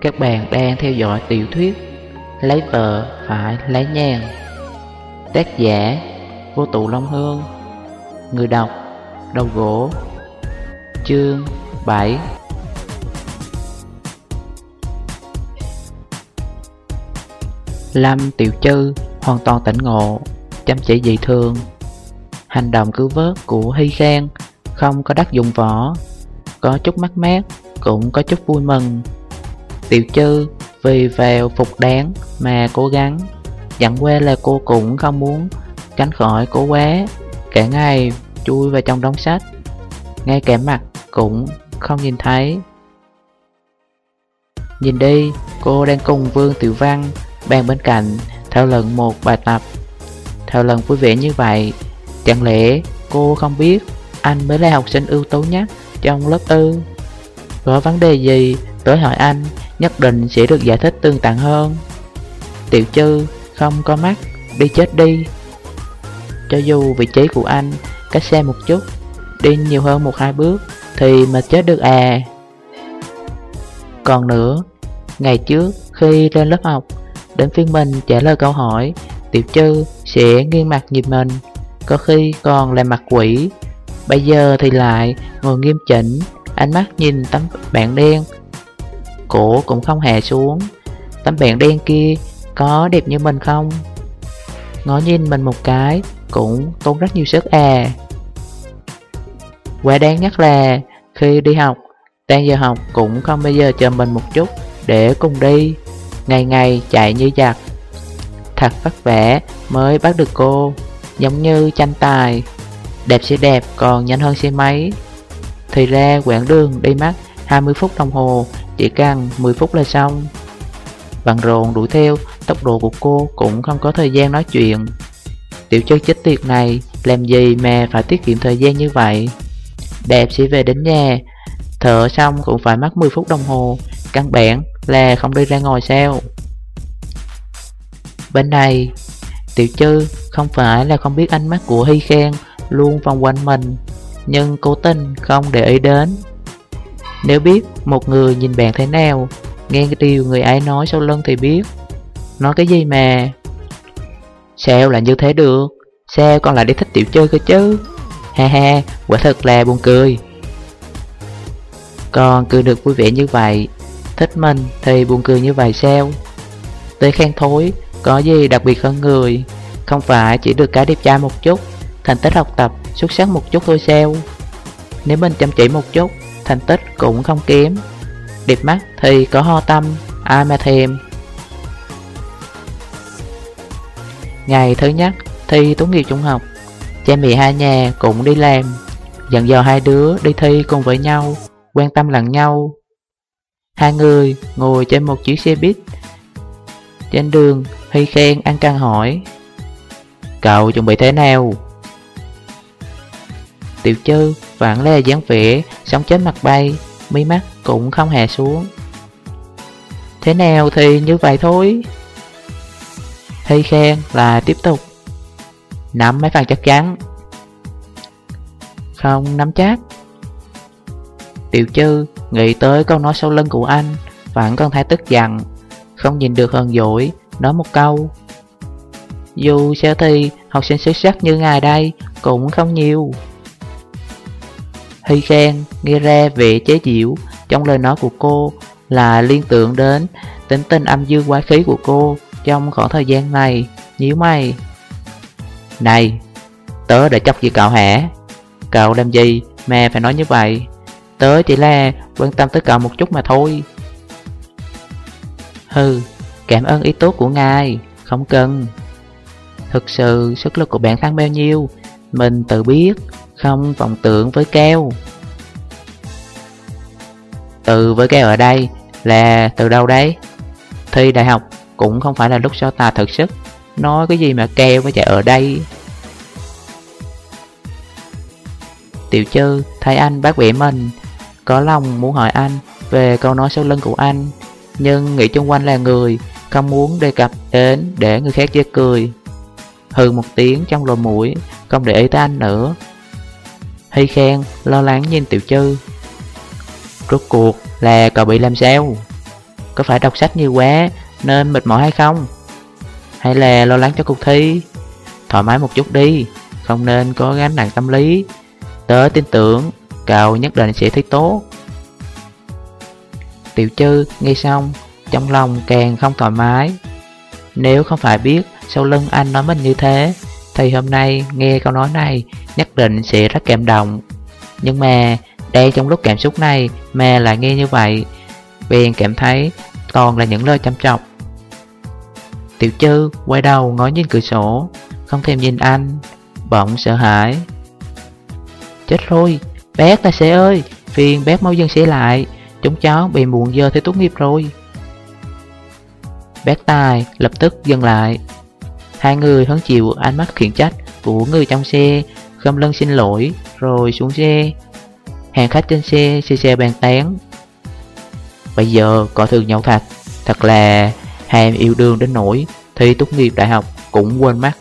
Các bạn đang theo dõi tiểu thuyết Lấy vợ phải lấy nhàn Tác giả Vô tụ Long Hương. Người đọc, Đầu gỗ. Chương 7 Lâm Tiểu Trư hoàn toàn tỉnh ngộ, Chăm chỉ dị thường. Hành động cứu vớt của Hy Khang Không có đắc dụng võ. Có chút mắc mát Cũng có chút vui mừng. Tiểu Trư vì vào phục đáng mà cố gắng Chẳng qua là cô cũng không muốn tránh khỏi cố quá. Cả ngày chui vào trong đống sách Ngay cả mặt cũng không nhìn thấy. Nhìn đi, cô đang cùng Vương Tiểu Văn bàn bên cạnh thảo luận một bài tập. Thảo luận vui vẻ như vậy Chẳng lẽ cô không biết anh mới là học sinh ưu tú nhất? Trong lớp ư Có vấn đề gì tới hỏi anh nhất định sẽ được giải thích tương tận hơn. Tiểu chư không có mắt, đi chết đi. Cho dù vị trí của anh cách xe một chút Đi nhiều hơn một hai bước thì mà chết được à. Còn nữa, ngày trước khi lên lớp học Đến phiên mình trả lời câu hỏi Tiểu chư sẽ nghiêng mặt nhìn mình Có khi còn là mặt quỷ. Bây giờ thì lại ngồi nghiêm chỉnh, Ánh mắt nhìn tấm bảng đen. Cổ cũng không hề xuống. Tấm bảng đen kia có đẹp như mình không? Ngó nhìn mình một cái Cũng tốn rất nhiều sức à. Quá đáng nhất là Khi đi học Tan giờ học cũng không bao giờ chờ mình một chút Để cùng đi. Ngày ngày chạy như giặc. Thật vất vả mới bắt được cô, Giống như tranh tài. Đẹp sẽ đẹp, còn nhanh hơn xe máy. Thì ra, quãng đường đi mất 20 phút đồng hồ, Chỉ cần 10 phút là xong. Bằng rồn đuổi theo, Tốc độ của cô cũng không có thời gian nói chuyện. Tiểu chất chết tiệt này, Làm gì mà phải tiết kiệm thời gian như vậy? Đẹp sẽ về đến nhà, Thở xong cũng phải mất 10 phút đồng hồ. Căn bản là không đi ra ngồi sao? Bên này, Tiểu chư không phải là không biết ánh mắt của Hy Khen Luôn vòng quanh mình Nhưng cố tình không để ý đến. Nếu biết một người nhìn bạn thế nào Nghe cái điều người ấy nói sau lưng thì biết. Nói cái gì mà? Sao lại như thế được? Sao con lại đi thích tiểu chơi cơ chứ? Ha ha, quả thật là buồn cười. Con cười được vui vẻ như vậy Thích mình thì buồn cười như vậy sao? Tới khen thối Có gì đặc biệt hơn người? Không phải chỉ được cái đẹp trai một chút. Thành tích học tập xuất sắc một chút thôi sao. Nếu mình chăm chỉ một chút, Thành tích cũng không kém. Đẹp mắt thì có ho tâm, Ai mà thèm. Ngày thứ nhất thi tốt nghiệp trung học, Cha mẹ hai nhà cũng đi làm. Dặn dò hai đứa đi thi cùng với nhau, Quan tâm lẫn nhau. Hai người ngồi trên một chiếc xe buýt. Trên đường, Huy khen ăn căng hỏi, Cậu chuẩn bị thế nào? Tiểu chư vẫn là dáng vẻ Sống chết mặt bay, Mi mắt cũng không hề xuống. Thế nào thì như vậy thôi. Huy khen là tiếp tục. Nắm mấy phần chắc chắn. Không nắm chắc. Tiểu chư, nghĩ tới câu nói sau lưng của anh, Vẫn còn thấy tức giận, Không nhìn được hờn dỗi, Nói một câu. Dù sao thì học sinh xuất sắc như ngài đây Cũng không nhiều. Hy nghe ra vẻ chế diệu Trong lời nói của cô Là liên tưởng đến tính tình âm dương quá khí của cô Trong khoảng thời gian này. Nhíu mày. Này, Tớ đã chọc gì cậu hả? Cậu làm gì mà phải nói như vậy? Tớ chỉ là quan tâm tới cậu một chút mà thôi. Hừ, Cảm ơn ý tốt của ngài. Không cần. Thực sự sức lực của bản thân bao nhiêu, Mình tự biết. Không vọng tưởng với keo. Từ với keo ở đây Là từ đâu đấy? Thi đại học cũng không phải là lúc so ta thực sức. Nói cái gì mà keo với chạy ở đây? Tiểu chư, thấy anh, bác bẻ mình. Có lòng muốn hỏi anh về câu nói sau lưng của anh, Nhưng nghĩ chung quanh là người, Không muốn đề cập đến để người khác chê cười. Hừ một tiếng trong lỗ mũi, Không để ý tới anh nữa. Hy khen lo lắng nhìn tiểu chư Rốt cuộc là cậu bị làm sao? Có phải đọc sách nhiều quá nên mệt mỏi hay không? Hay là lo lắng cho cuộc thi? Thoải mái một chút đi, không nên có gánh nặng tâm lý. Tớ tin tưởng cậu nhất định sẽ thi tốt. Tiểu Trư nghe xong, trong lòng càng không thoải mái. Nếu không phải biết sau lưng anh nói mình như thế, thì hôm nay nghe câu nói này nhất định sẽ rất cảm động. Nhưng mà, đang trong lúc cảm xúc này mà lại nghe như vậy, bèn cảm thấy toàn là những lời chăm chọc. Tiểu Trư quay đầu ngó nhìn cửa sổ, không thèm nhìn anh, bỗng sợ hãi. Chết rồi, bác tài xế ơi, phiền bác mau dừng xe lại, chúng cháu bị muộn giờ thi tốt nghiệp rồi. Bác Tài lập tức dừng lại Hai người hứng chịu ánh mắt khiển trách của người trong xe. Khâm lưng xin lỗi, rồi xuống xe. Hàng khách trên xe xe xe bàn tán. Bây giờ có thường nhau thật. Thật là hai em yêu đương đến nỗi Thi tốt nghiệp đại học cũng quên mắt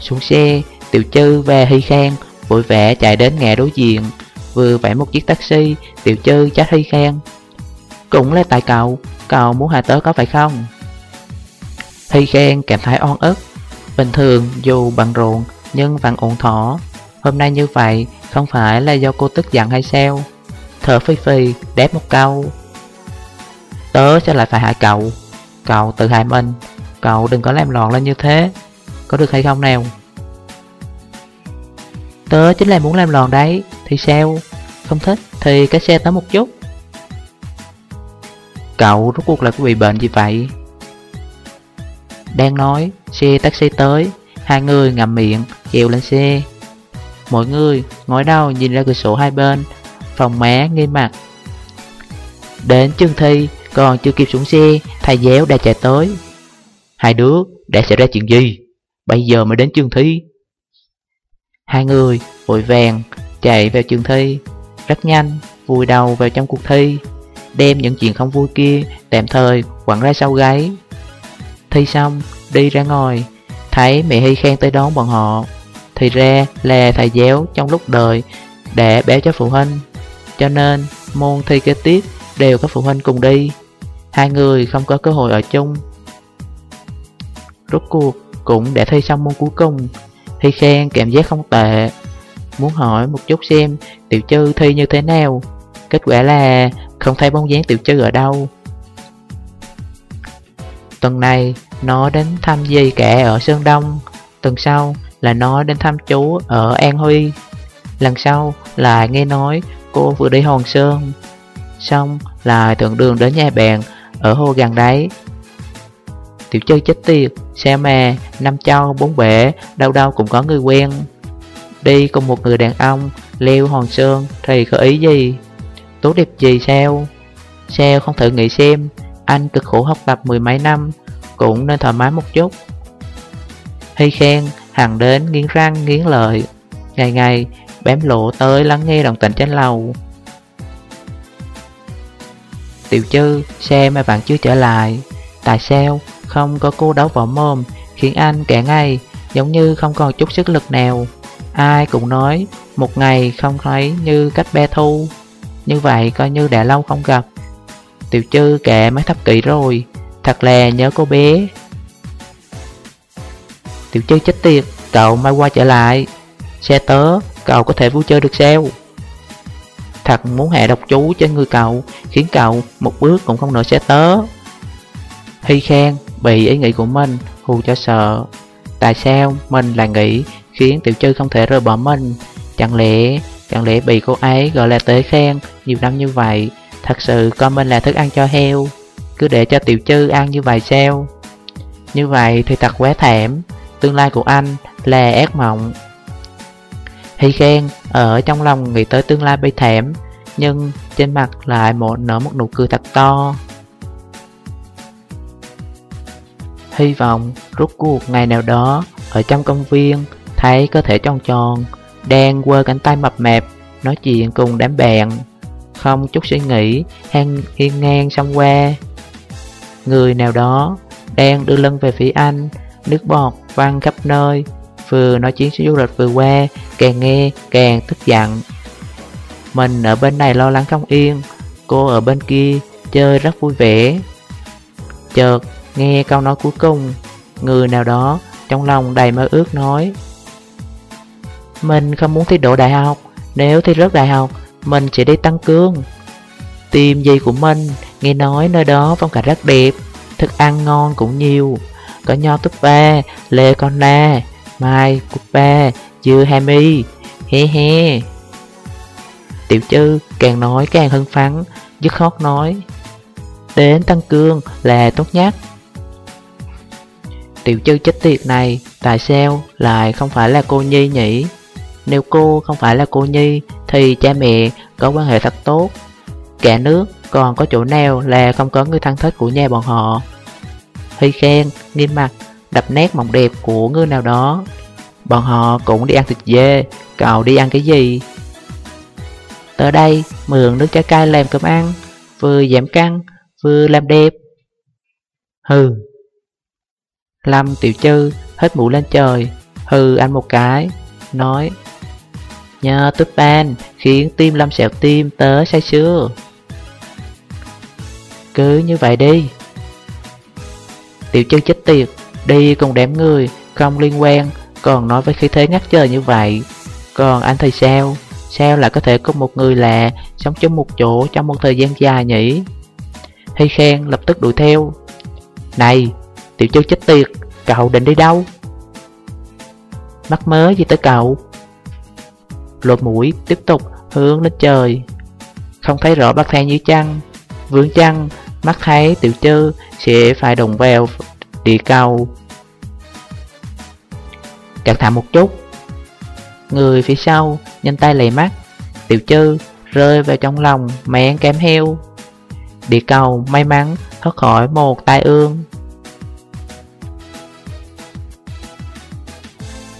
Xuống xe, Tiểu Trư và Hy Khang vội vã chạy đến ngã đối diện. Vừa vẽ một chiếc taxi, Tiểu Trư trách Hy Khang. Cũng là tại cậu Cậu muốn hạ tớ có phải không? Thi khen cảm thấy oan ức. Bình thường, dù bằng ruộng Nhưng vẫn ổn thỏ Hôm nay như vậy, Không phải là do cô tức giận hay sao? Thở phi phi đáp một câu. Tớ sẽ lại phải hại cậu. Cậu tự hại mình. Cậu đừng có làm loạn lên như thế. Có được hay không nào? Tớ chính là muốn làm loạn đấy. Thì sao? Không thích thì cái xe tớ một chút. Cậu rốt cuộc là có bị bệnh gì vậy? Đang nói, xe taxi tới. Hai người ngậm miệng, chèo lên xe. Mọi người ngồi đầu nhìn ra cửa sổ hai bên. Phòng má nghiêm mặt. Đến chương thi Còn chưa kịp xuống xe Thầy giáo đã chạy tới. Hai đứa đã xảy ra chuyện gì? Bây giờ mới đến chương thi. Hai người vội vàng Chạy vào trường thi Rất nhanh vùi đầu vào trong cuộc thi Đem những chuyện không vui kia Tạm thời quẳng ra sau gáy. Thi xong, đi ra ngoài Thấy mẹ Hy khen tới đón bọn họ. Thì ra là thầy giáo trong lúc đời Để béo cho phụ huynh. Cho nên, môn thi kế tiếp Đều có phụ huynh cùng đi. Hai người không có cơ hội ở chung. Rốt cuộc cũng đã thi xong môn cuối cùng. Thi khen cảm giác không tệ. Muốn hỏi một chút xem Tiểu chư thi như thế nào. Kết quả là không thấy bóng dáng tiểu Chư ở đâu. Tuần này nó đến thăm dì kẻ ở Sơn Đông Tuần sau là nó đến thăm chú ở An Huy Lần sau là nghe nói cô vừa đi Hòn Sơn Xong là tưởng đường đến nhà bạn ở hồ gần đấy. Tiểu chơi chết tiệt, xe mà năm châu bốn bể đâu đâu cũng có người quen. Đi cùng một người đàn ông leo Hòn Sơn thì có ý gì? Tốt đẹp gì sao? Sao không thử nghĩ xem? Anh cực khổ học tập mười mấy năm, Cũng nên thoải mái một chút. Hy khen Hằng đến nghiến răng, nghiến lợi. Ngày ngày, bém lộ tới lắng nghe đồng tình trên lầu. Tiểu chư Xe mà bạn chưa trở lại. Tại sao không có cô đấu võ mồm, Khiến anh kẻ ngay, Giống như không còn chút sức lực nào. Ai cũng nói, Một ngày không thấy như cách be thu. Như vậy coi như đã lâu không gặp. Tiểu chư kệ mấy thập kỷ rồi. Thật là nhớ cô bé. Tiểu chư chết tiệt, Cậu mai qua trở lại. Xe tớ, Cậu có thể vui chơi được sao? Thật muốn hạ độc chú trên người cậu, Khiến cậu một bước cũng không nổi xe tớ. Hy khen, Bị ý nghĩ của mình Hù cho sợ. Tại sao mình lại nghĩ Khiến tiểu chư không thể rời bỏ mình? Chẳng lẽ Chẳng lẽ bị cô ấy gọi là tế khen nhiều năm như vậy? Thật sự coi mình là thức ăn cho heo. Cứ để cho tiểu chư ăn như vậy sao Như vậy thì thật quá thảm. Tương lai của anh là ác mộng. Hy khen ở trong lòng nghĩ tới tương lai bi thảm, Nhưng trên mặt lại một nở một nụ cười thật to. Hy vọng rút cuộc ngày nào đó, Ở trong công viên, Thấy cơ thể tròn tròn, Đang quơ cánh tay mập mạp, Nói chuyện cùng đám bạn. Không, chút suy nghĩ, hang, hiên ngang xong qua. Người nào đó Đang đưa lưng về phía anh, Nước bọt văng khắp nơi. Vừa nói chuyện du lịch vừa qua, Càng nghe càng tức giận. Mình ở bên này lo lắng không yên, Cô ở bên kia chơi rất vui vẻ. Chợt nghe câu nói cuối cùng, Người nào đó trong lòng đầy mơ ước nói, Mình không muốn thi đỗ đại học, Nếu thi rớt đại học mình sẽ đi tăng cương Tìm gì của mình Nghe nói nơi đó phong cảnh rất đẹp Thức ăn ngon cũng nhiều. Có nho túp ba, lê con na Mai, cúc ba, dưa hami He he. Tiểu chư càng nói càng hưng phấn Dứt khót nói Đến tăng cương là tốt nhất. Tiểu chư chết tiệt này Tại sao lại không phải là cô Nhi nhỉ? Nếu cô không phải là cô Nhi Thì cha mẹ có quan hệ thật tốt. Cả nước còn có chỗ nào là không có người thân thích của nhà bọn họ? Huy khen, nghiêm mặt, đập nét mộng đẹp của người nào đó. Bọn họ cũng đi ăn thịt dê, cậu đi ăn cái gì? Tới đây mượn nước trái cây làm cơm ăn Vừa giảm căng, vừa làm đẹp. Hừ. Lâm tiểu chư hết mũ lên trời Hừ anh một cái Nói Nhờ túp ban, khiến tim Lâm sẹo tim tớ say sưa. Cứ như vậy đi. Tiểu chân chết tiệt, Đi cùng đám người, Không liên quan, Còn nói với khí thế ngắt trời như vậy. Còn anh thì sao? Sao lại có thể có một người lạ Sống chung một chỗ trong một thời gian dài nhỉ? Hay khen lập tức đuổi theo. Này, Tiểu chân chết tiệt, Cậu định đi đâu? Mắc mớ gì tới cậu? Lột mũi, tiếp tục hướng lên trời. Không thấy rõ bác thang như chăng Vướng chăng Mắt thấy tiểu chư sẽ phải đồng vào địa cầu. Cẩn thận một chút. Người phía sau nhanh tay lầy mắt, Tiểu chư rơi vào trong lòng mẹ kém heo. Địa cầu may mắn thoát khỏi một tai ương.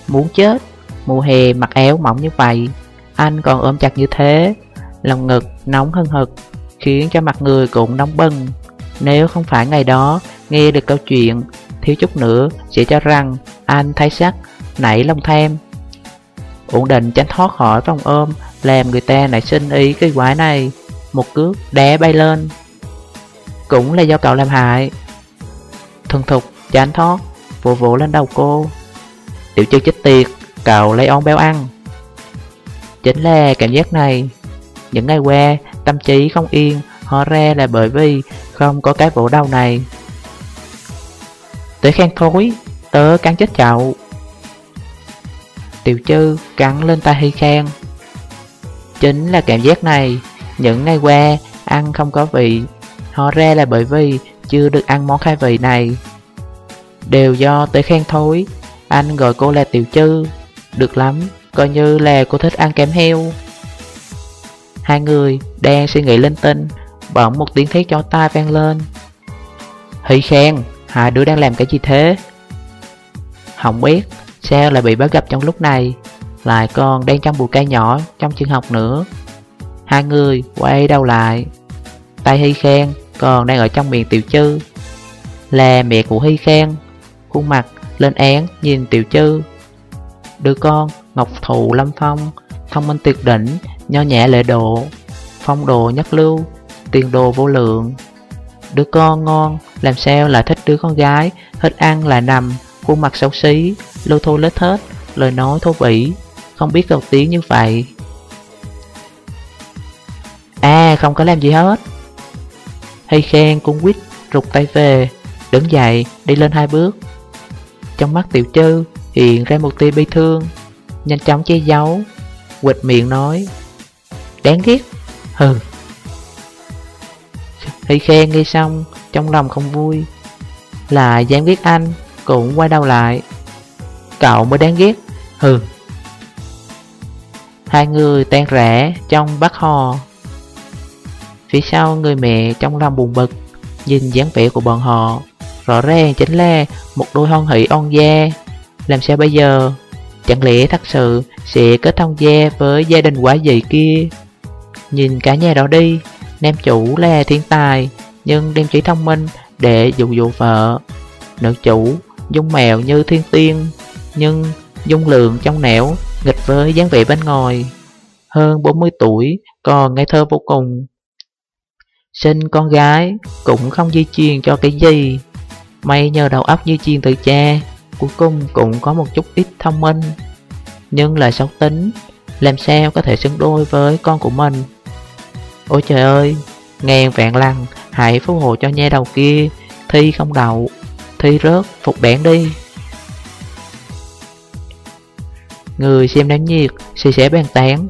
Muốn chết Mùa hè mặc áo mỏng như vậy, Anh còn ôm chặt như thế. Lòng ngực nóng hơn hực, Khiến cho mặt người cũng nóng bừng. Nếu không phải ngày đó Nghe được câu chuyện Thiếu chút nữa sẽ cho rằng Anh thấy sắc, Nảy lòng tham. Ổn định tránh thoát khỏi vòng ôm, Làm người ta nảy sinh ý cái quái này. Một cước đá bay lên. Cũng là do cậu làm hại. Thuần thục tránh thoát, Vỗ vỗ lên đầu cô. Tiểu chư chết tiệt. Cậu lấy ón béo ăn. Chính là cảm giác này. Những ngày qua, Tâm trí không yên họ ra là bởi vì Không có cái vụ đau này. Tới khen thối, Tớ cắn chết chậu Tiểu chư cắn lên tay Hy Khang. Chính là cảm giác này. Những ngày qua, ăn không có vị. Họ ra là bởi vì chưa được ăn món khai vị này. Đều do tới khen thối, Anh gọi cô là tiểu chư được lắm, Coi như là cô thích ăn kém heo. Hai người đang suy nghĩ linh tinh Bỗng một tiếng thét cho tai vang lên. Hỷ khen Hai đứa đang làm cái gì thế? Không biết Sao lại bị bắt gặp trong lúc này, Lại còn đang trong bụi cây nhỏ Trong trường học nữa. Hai người quay đầu lại. Tay Hy Khen còn đang ở trong miệng Tiểu Chư. Là mẹ của Hy Khen Khuôn mặt lên án nhìn Tiểu Chư. Đứa con, Ngọc Thụ Lâm Phong, Thông minh tuyệt đỉnh, Nho nhẹ lệ độ, Phong đồ nhất lưu, Tiền đồ vô lượng. Đứa con ngon, Làm sao lại thích đứa con gái? Thích ăn là nằm, Khuôn mặt xấu xí Lưu thô lết hết, Lời nói thô bỉ. Không biết cầu tiếng như vậy. À không có làm gì hết. Hay khen cũng quýt Rụt tay về, Đứng dậy, đi lên hai bước. Trong mắt tiểu chư hiện ra một tia bi thương, Nhanh chóng che giấu, quệt miệng nói, Đáng ghét. Hừ. Khi khen nghe xong, Trong lòng không vui. Là dám ghét anh, Cũng quay đầu lại. Cậu mới đáng ghét. Hừ. Hai người tan rẽ trong bát hò. Phía sau người mẹ trong lòng buồn bực, Nhìn dáng vẻ của bọn họ, Rõ ràng chính là một đôi hôn hỷ on da. Làm sao bây giờ Chẳng lẽ thật sự sẽ kết thông gia với gia đình quá dị kia Nhìn cả nhà đó đi Nam chủ là thiên tài Nhưng đem chỉ thông minh để dụ dụ vợ Nữ chủ dung mèo như thiên tiên Nhưng dung lượng trong nẻo Nghịch với dáng vẻ bên ngoài hơn 40 tuổi, còn ngây thơ vô cùng. Sinh con gái cũng không di truyền cho cái gì. May nhờ đầu óc di truyền từ cha, cuối cùng cũng có một chút ít thông minh. Nhưng lại xấu tính, làm sao có thể xứng đôi với con của mình. Ôi trời ơi, ngàn vạn lần, hãy phù hộ cho nha đầu kia, thi không đậu, thi rớt, phục bản đi. Người xem náo nhiệt, xì xẻ bàn tán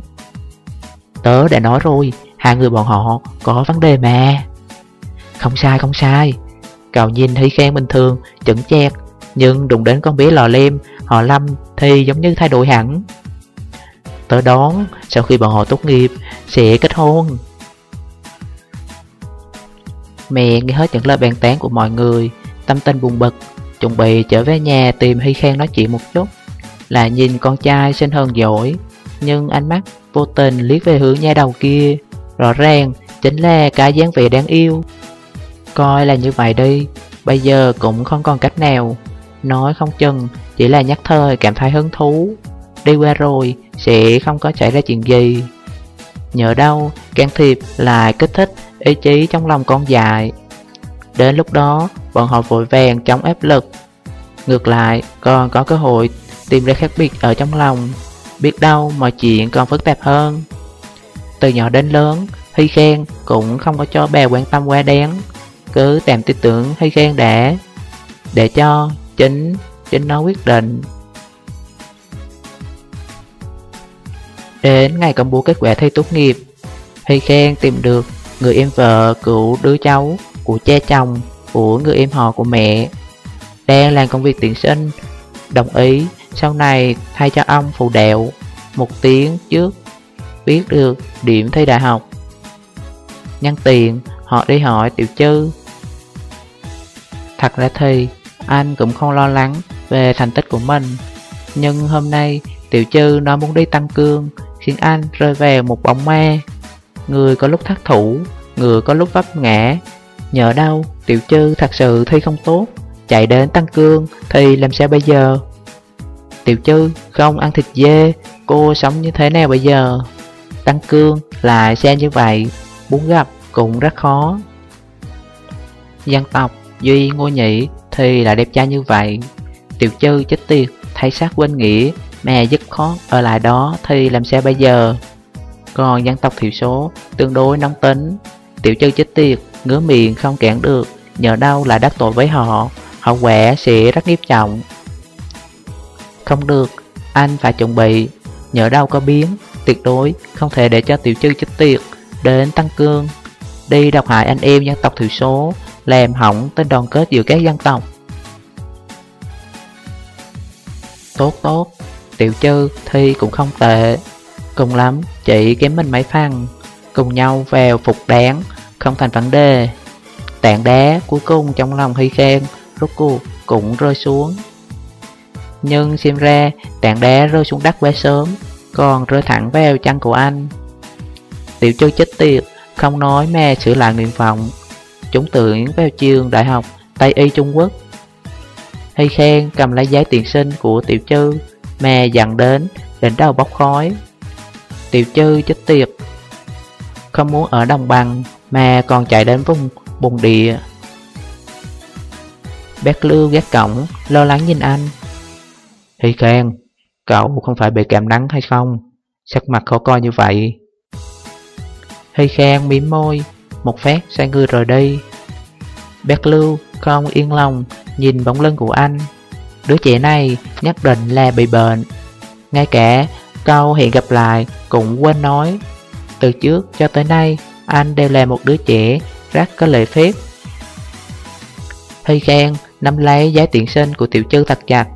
Tớ đã nói rồi, hai người bọn họ có vấn đề mà Không sai không sai Cậu nhìn thấy khen bình thường, chững chẹt nhưng đụng đến con bé lò lem, họ lâm thì giống như thay đổi hẳn. Tớ đón, sau khi bọn họ tốt nghiệp, sẽ kết hôn. Mẹ nghe hết những lời bàn tán của mọi người Tâm tình buồn bực Chuẩn bị trở về nhà tìm Hy Khang nói chuyện một chút. Là nhìn con trai xinh hơn giỏi Nhưng ánh mắt vô tình liếc về hướng nha đầu kia. Rõ ràng chính là cái dáng vẻ đáng yêu. Coi là như vậy đi Bây giờ cũng không còn cách nào. Nói không chừng, chỉ là nhắc thời cảm thấy hứng thú. Đi qua rồi, sẽ không có xảy ra chuyện gì. Nhờ đâu, can thiệp lại kích thích ý chí trong lòng con dại. Đến lúc đó, bọn họ vội vàng chống áp lực. Ngược lại, còn có cơ hội tìm ra khác biệt ở trong lòng. Biết đâu mọi chuyện còn phức tạp hơn. Từ nhỏ đến lớn, Hy khen cũng không có cho bè quan tâm quá đáng. Cứ tạm tin tưởng Hy khen để Để cho chính chính nó quyết định. Đến ngày công bố kết quả thi tốt nghiệp Huy khen tìm được người em vợ của đứa cháu, Của cha chồng, Của người em họ của mẹ. Đang làm công việc tuyển sinh, Đồng ý sau này thay cho ông phụ đạo Một tiếng trước Biết được điểm thi đại học. Nhân tiền họ đi hỏi tiểu chư. Thật ra thì anh cũng không lo lắng về thành tích của mình. Nhưng hôm nay, tiểu Trư nó muốn đi tăng cương, Khiến anh rơi về một bóng ma. Người có lúc thất thủ, Người có lúc vấp ngã. Nhờ đâu, tiểu Trư thật sự thi không tốt? Chạy đến tăng cương Thì làm sao bây giờ? Tiểu Trư không ăn thịt dê, Cô sống như thế nào bây giờ? Tăng cương lại xe như vậy, Muốn gặp cũng rất khó. Dân tộc Duy Ngô Nhĩ thì là đẹp trai như vậy. Tiểu chư chết tiệt Thấy sát quên nghĩa Mẹ dứt khó ở lại đó Thì làm sao bây giờ? Còn dân tộc thiểu số Tương đối nóng tính. Tiểu chư chết tiệt Ngứa miệng không cản được Nhờ đâu lại đắc tội với họ? Hậu quả sẽ rất nghiêm trọng. Không được, anh phải chuẩn bị. Nhờ đâu có biến Tuyệt đối không thể để cho tiểu chư chết tiệt Đến tăng cương. Đi độc hại anh em dân tộc thiểu số làm hỏng tên đoàn kết giữa các dân tộc. Tốt tốt. Tiểu chư thi cũng không tệ. Cùng lắm chỉ kém mình mấy phần, Cùng nhau vào phục đáng Không thành vấn đề. Tạng đá cuối cùng trong lòng Hy khen Rốt cuộc cũng rơi xuống. Nhưng xem ra tảng đá rơi xuống đất quá sớm, Còn rơi thẳng vào chân của anh. Tiểu chư chết tiệt, Không nói mà sửa lại nguyện vọng. Chúng tưởng vào trường đại học Tây Y Trung Quốc Hay khen cầm lấy giấy tiền sinh của tiểu chư mè dặn đến Đến đầu bốc khói Tiểu chư chết tiệt Không muốn ở đồng bằng Mà còn chạy đến vùng bùng địa Bác lưu gác cổng Lo lắng nhìn anh Hy khen, cậu không phải bị cảm nắng hay không? Sắc mặt khó coi như vậy. Hy khen mím môi, một phát xoay người rời đi. Bét lưu không yên lòng nhìn bóng lưng của anh. Đứa trẻ này nhất định là bị bệnh. Ngay cả câu hẹn gặp lại cũng quên nói. Từ trước cho tới nay, anh đều là một đứa trẻ rất có lễ phép. Hy khen nắm lấy giấy tiện sinh của tiểu chư thật chặt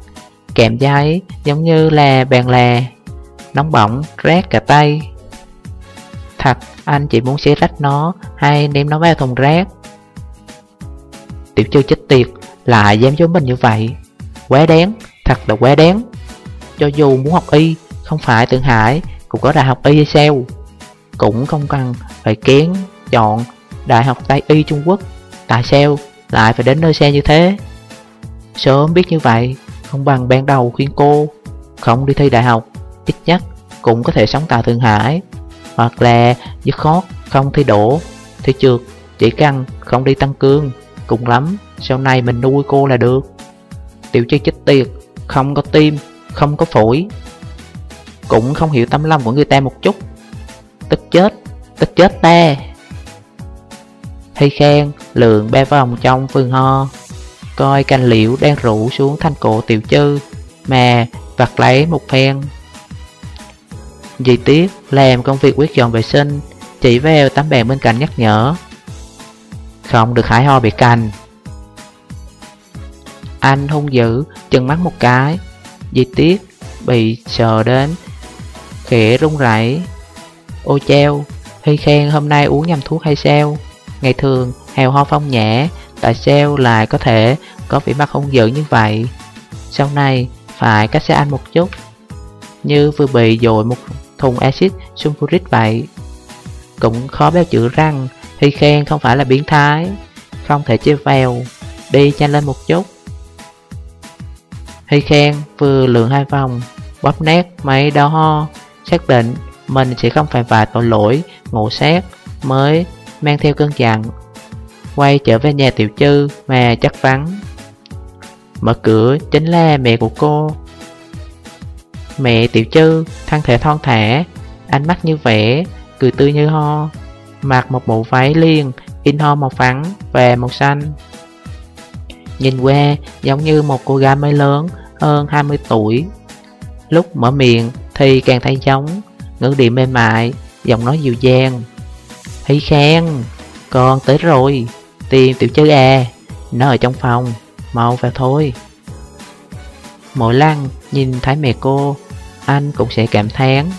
Kèm giấy giống như là bàn là Nóng bỏng rát cả tay Thật, anh chỉ muốn xé rách nó Hay ném nó vào thùng rác. Tiểu chư chết tiệt, Lại dám giống mình như vậy. Quá đáng, Thật là quá đáng. Cho dù muốn học y, Không phải Thượng Hải, Cũng có đại học y hay sao? Cũng không cần phải kén, Chọn Đại học Tây Y Trung Quốc. Tại sao lại phải đến nơi xe như thế? Sớm biết như vậy, không bằng ban đầu khuyên cô. Không đi thi đại học, Ít nhất cũng có thể sống tại Thượng Hải. Hoặc là dứt khoát không thi đổ Thi trượt chỉ cần không đi tăng cương, Cùng lắm, sau này mình nuôi cô là được. Tiểu Chi chết tiệt, Không có tim, Không có phổi, Cũng không hiểu tâm lòng của người ta một chút. Tức chết Tức chết ta. Hay khen lượn ba vòng trong vườn ho, Coi canh liễu đang rủ xuống thanh cổ tiểu chư, Mà vặt lấy một phen. Dì Tiết làm công việc quét dọn vệ sinh, Chỉ vào tấm bàn bên cạnh nhắc nhở. Không được hãi ho bị cành. Anh hung dữ, chừng mắt một cái. Dì Tiết bị sờ đến, Khẽ run rẩy. Ô treo Huy khen hôm nay uống nhầm thuốc hay sao? Ngày thường hèo ho phong nhẹ Tại sao lại có thể có vị mặt hung dữ như vậy? Sau này, phải cách xa anh một chút. Như vừa bị dội một thùng axit sulfuric vậy. Cũng khó béo chữ răng Huy khen không phải là biến thái. Không thể chơi vèo Đi nhanh lên một chút. Huy khen vừa lượn hai vòng, Bóp nét mấy đau ho, Xác định mình sẽ không phải vài tội lỗi, ngộ sát mới mang theo cơn giận. Quay trở về nhà tiểu chư mà chắc vắng. Mở cửa chính là mẹ của cô. Mẹ tiểu chư, thân thể thon thả Ánh mắt như vẽ Cười tươi như ho Mặc một bộ váy liền In ho màu phẳng và màu xanh. Nhìn qua giống như một cô gái mới lớn Hơn 20 tuổi. Lúc mở miệng thì càng thấy giống Ngữ điệu mềm mại Giọng nói dịu dàng. Hí khen Con tới rồi Tìm tiểu chư à Nó ở trong phòng Mau vào thôi. Mỗi lăng nhìn thấy mẹ cô anh cũng sẽ cảm thán.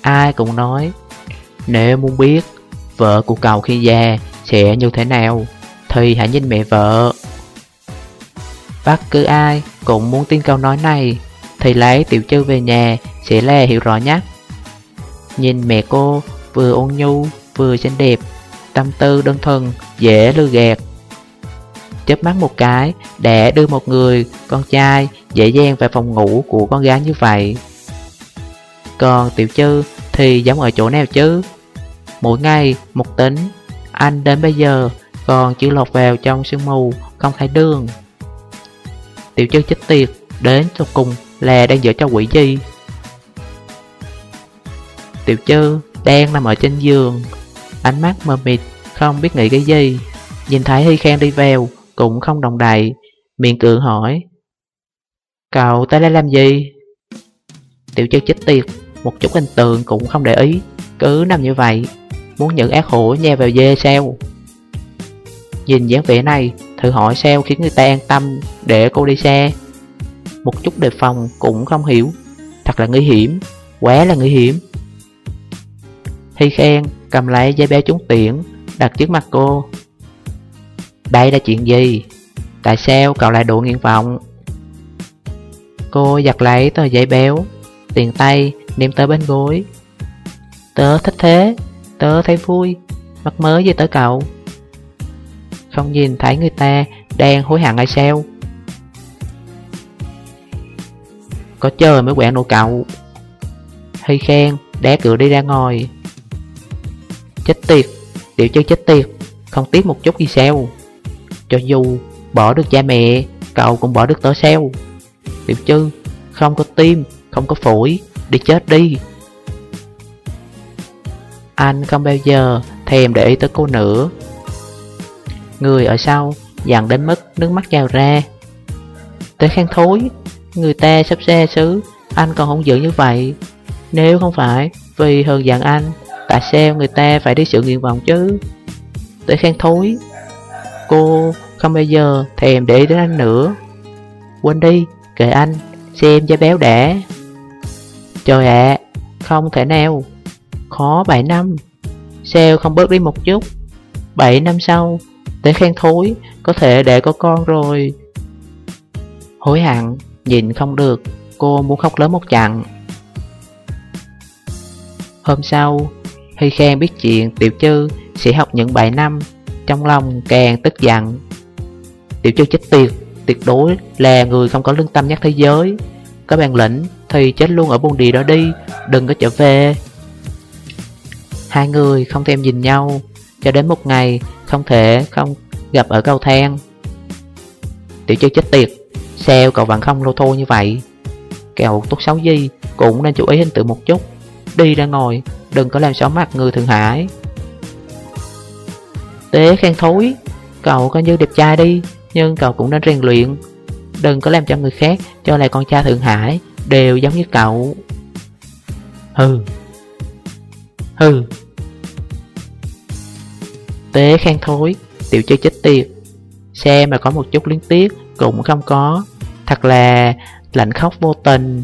Ai cũng nói, Nếu muốn biết Vợ của cậu khi già sẽ như thế nào, Thì hãy nhìn mẹ vợ. Bất cứ ai cũng muốn tin câu nói này, Thì lấy tiểu chư về nhà Sẽ là hiểu rõ nhất. Nhìn mẹ cô vừa ôn nhu, vừa xinh đẹp, Tâm tư đơn thuần, dễ lừa gạt. Chớp mắt một cái để đưa một người con trai dễ dàng vào phòng ngủ của con gái như vậy. Còn tiểu chư, thì giống ở chỗ nào chứ? Mỗi ngày, một tính. Anh đến bây giờ, còn chưa lọt vào trong sương mù, không thấy đường. Tiểu chư chết tiệt, đến cho cùng là đang dở cho quỷ gì? Tiểu chư đang nằm ở trên giường. Ánh mắt mờ mịt, Không biết nghĩ cái gì. Nhìn thấy Hy khang đi vào, Cũng không đồng đại Miệng cường hỏi. Cậu tới đây làm gì? Tiểu chư chết tiệt một chút hình tượng cũng không để ý, Cứ nằm như vậy, Muốn những ác hổ nhè vào dê sao? Nhìn dáng vẻ này, Thử hỏi sao khiến người ta an tâm Để cô đi xe? Một chút đề phòng cũng không hiểu. Thật là nguy hiểm, Quá là nguy hiểm. Thi khen, cầm lấy giấy béo trúng tiễn Đặt trước mặt cô. Đây là chuyện gì? Tại sao cậu lại đổ nguyện vọng? Cô giật lấy tờ giấy béo, Tiền tay ném tới bên gối. Tớ thích thế Tớ thấy vui. Mặt mới với tới cậu. Không nhìn thấy người ta đang hối hận hay sao? Có chơi mới quẹn đồ cậu. Hy khen đá cửa đi ra ngồi. Chết tiệt, điệu chơi chết tiệt Không tiếc một chút gì sao? Cho dù bỏ được cha mẹ Cậu cũng bỏ được tớ sao? Điệu chư, không có tim, không có phổi. Đi chết đi. Anh không bao giờ thèm để ý tới cô nữa. Người ở sau dặn đến mức nước mắt trào ra. Tới khang thối Người ta sắp xe xứ Anh còn không giữ như vậy. Nếu không phải vì hơn dặn anh Tại sao người ta phải đi sự nguyện vọng chứ? Tới khang thối Cô không bao giờ thèm để đến anh nữa. Quên đi, kệ anh Xem cho béo đẻ. Trời ạ, không thể nào. Khó 7 năm. Sao không bớt đi một chút. 7 năm sau Để khen thối Có thể để có con rồi. Hối hận Nhìn không được. Cô muốn khóc lớn một trận Hôm sau Huy khen biết chuyện Tiểu Chư sẽ học những bài năm. Trong lòng càng tức giận. Tiểu Chư chết tiệt Tuyệt đối là người không có lương tâm nhất thế giới. Có bản lĩnh thì chết luôn ở buôn địa đó đi, Đừng có trở về. Hai người không thèm nhìn nhau, Cho đến một ngày không thể không gặp ở cầu thang. Tiểu chơi chết tiệt, Sao cậu vẫn không lô thô như vậy? Kẹo tốt xấu gì Cũng nên chú ý hình tượng một chút, Đi ra ngồi, Đừng có làm xấu mặt người Thượng Hải. Tế khen thối, Cậu coi như đẹp trai đi, Nhưng cậu cũng nên rèn luyện Đừng có làm cho người khác cho lại con cha Thượng Hải, Đều giống như cậu. Hừ. Hừ. Tế khen thối, Tiểu chơi chết tiệt. Xe mà có một chút liên tiếc Cũng không có. Thật là lạnh khóc vô tình.